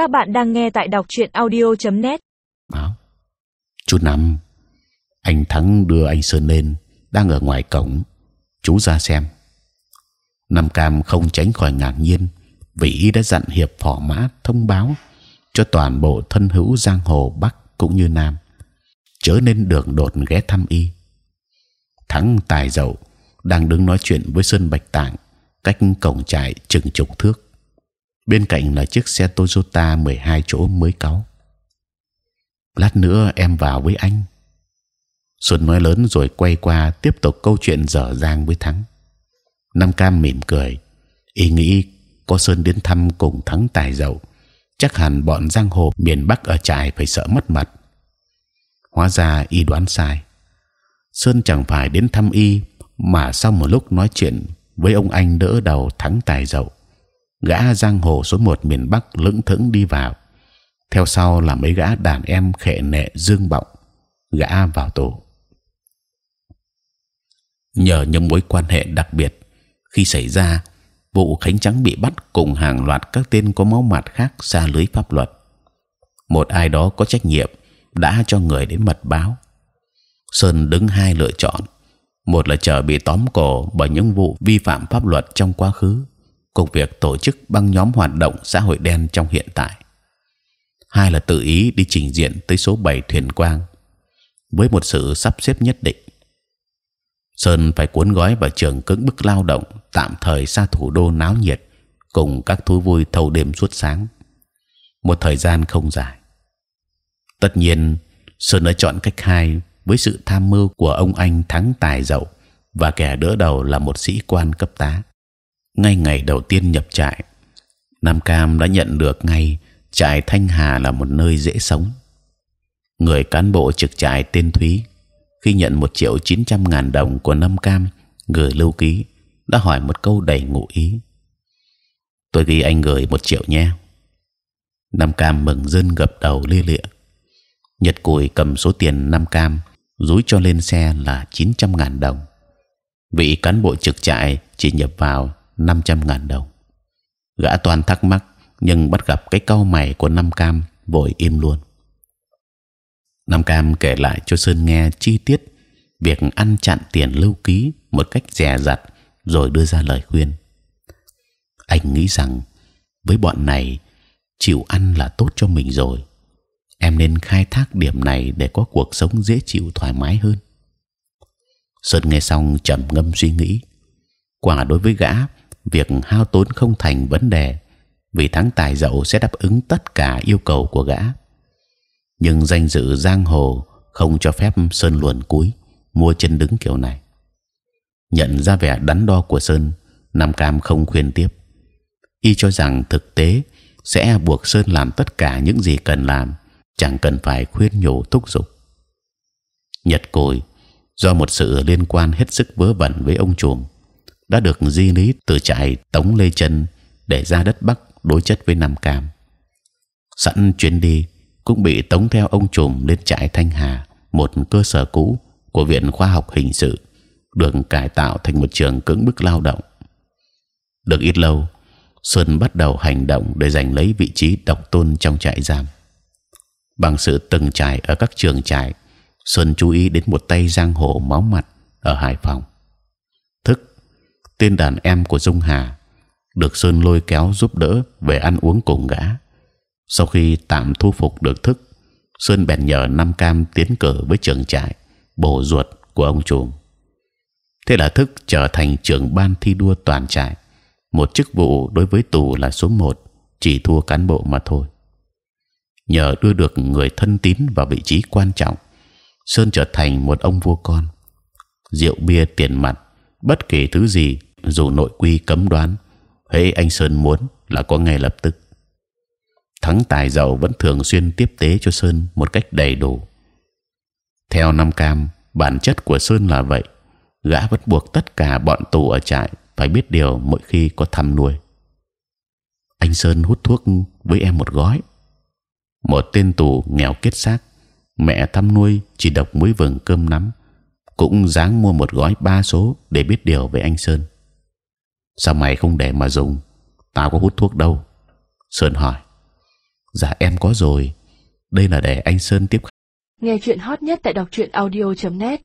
Các bạn đang nghe tại đọc truyện audio.net. báo. Chú năm, anh thắng đưa anh sơn lên, đang ở ngoài cổng. Chú ra xem. Năm cam không tránh khỏi ngạc nhiên, vì y đã dặn hiệp phò mã thông báo cho toàn bộ thân hữu giang hồ bắc cũng như nam. Chớ nên đường đột ghé thăm y. Thắng tài dậu, đang đứng nói chuyện với sơn bạch tạng cách cổng trại chừng chục thước bên cạnh là chiếc xe Toyota 12 chỗ mới cáu lát nữa em vào với anh Xuân nói lớn rồi quay qua tiếp tục câu chuyện dở dang với Thắng. Nam Cam mỉm cười, ý nghĩ có Sơn đến thăm cùng Thắng tài dậu, chắc hẳn bọn giang hồ miền Bắc ở trại phải sợ mất mặt. Hóa ra y đoán sai. Sơn chẳng phải đến thăm y, mà sau một lúc nói chuyện với ông anh đỡ đầu Thắng tài dậu, gã giang hồ số một miền Bắc lững thững đi vào. Theo sau là mấy gã đàn em khệ nệ dương bọng, gã vào tù. Nhờ những mối quan hệ đặc biệt khi xảy ra vụ khánh trắng bị bắt cùng hàng loạt các tên có máu mặt khác xa lưới pháp luật. Một ai đó có trách nhiệm đã cho người đến mật báo. Sơn đứng hai lựa chọn một là chờ bị tóm cổ bởi những vụ vi phạm pháp luật trong quá khứ công việc tổ chức băng nhóm hoạt động xã hội đen trong hiện tại. Hai là tự ý đi trình diện tới số 7 thuyền quang, với một sự sắp xếp nhất định. Sơn phải cuốn gói vào trường cưỡng bức lao động, tạm thời xa thủ đô náo nhiệt, cùng các thú vui thâu đêm suốt sáng. Một thời gian không dài. Tất nhiên, sơn đã chọn cách hai với sự tham mưu của ông anh thắng tài dậu và kẻ đỡ đầu là một sĩ quan cấp tá ngay ngày đầu tiên nhập trại, nam cam đã nhận được ngay trại thanh hà là một nơi dễ sống người cán bộ trực trại tên thúy khi nhận một triệu chín trăm ngàn đồng của nam Cam gửi lưu ký đã hỏi một câu đầy ngụ ý. Tôi ghi anh gửi một triệu nhé. nam Cam mừng rơn gập đầu lia lịa. Nhật Cùi cầm số tiền nam Cam dúi cho lên xe là chín trăm ngàn đồng. Vị cán bộ trực trại chỉ nhập vào năm trăm ngàn đồng. Gã toàn thắc mắc nhưng bắt gặp cái câu mày của Nam Cam vội im luôn. Nam Cam kể lại cho Sơn nghe chi tiết việc ăn chặn tiền lưu ký một cách dè dặt, rồi đưa ra lời khuyên. Anh nghĩ rằng với bọn này chịu ăn là tốt cho mình rồi. Em nên khai thác điểm này để có cuộc sống dễ chịu thoải mái hơn. Sơn nghe xong trầm ngâm suy nghĩ. Quả đối với gã, việc hao tốn không thành vấn đề, vì thắng tài dậu sẽ đáp ứng tất cả yêu cầu của gã. Nhưng danh dự giang hồ không cho phép sơn luồn cúi mua chân đứng kiểu này. Nhận ra vẻ đắn đo của sơn nam cam không khuyên tiếp. Y cho rằng thực tế sẽ buộc sơn làm tất cả những gì cần làm chẳng cần phải khuyên nhủ thúc giục. Nhật cồi do một sự liên quan hết sức vớ vẩn với ông chuồng đã được di lý từ trại tống lê chân để ra đất bắc đối chất với nam cam. Sẵn chuyến đi cũng bị tống theo ông trùm lên trại thanh hà, một cơ sở cũ của viện khoa học hình sự, được cải tạo thành một trường cưỡng bức lao động. Được ít lâu xuân bắt đầu hành động để giành lấy vị trí độc tôn trong trại giam. Bằng sự từng trải ở các trường trại xuân chú ý đến một tay giang hồ máu mặt ở hải phòng tên đàn em của dung hà được sơn lôi kéo giúp đỡ về ăn uống cùng gã. Sau khi tạm thu phục được thức, sơn bèn nhờ nam cam tiến cử với trưởng trại, bổ ruột của ông trùm thế là thức trở thành trưởng ban thi đua toàn trại. Một chức vụ đối với tù là số một, chỉ thua cán bộ mà thôi. Nhờ đưa được người thân tín vào vị trí quan trọng, sơn trở thành một ông vua con. Rượu bia tiền mặt, bất kỳ thứ gì dù nội quy cấm đoán, hễ anh sơn muốn là có ngay lập tức. Thắng tài giàu vẫn thường xuyên tiếp tế cho sơn một cách đầy đủ. Theo năm cam, bản chất của sơn là vậy. Gã vẫn buộc tất cả bọn tù ở trại phải biết điều mỗi khi có thăm nuôi. Anh sơn hút thuốc với em một gói. Một tên tù nghèo kết xác, mẹ thăm nuôi chỉ độc muối vừng cơm nắm, cũng dáng mua một gói ba số để biết điều về anh sơn sao mày không để mà dùng? Tao có hút thuốc đâu. Sơn hỏi. Dạ em có rồi. Đây là để anh sơn tiếp Nghe chuyện hot nhất tại đọc truyện audio.net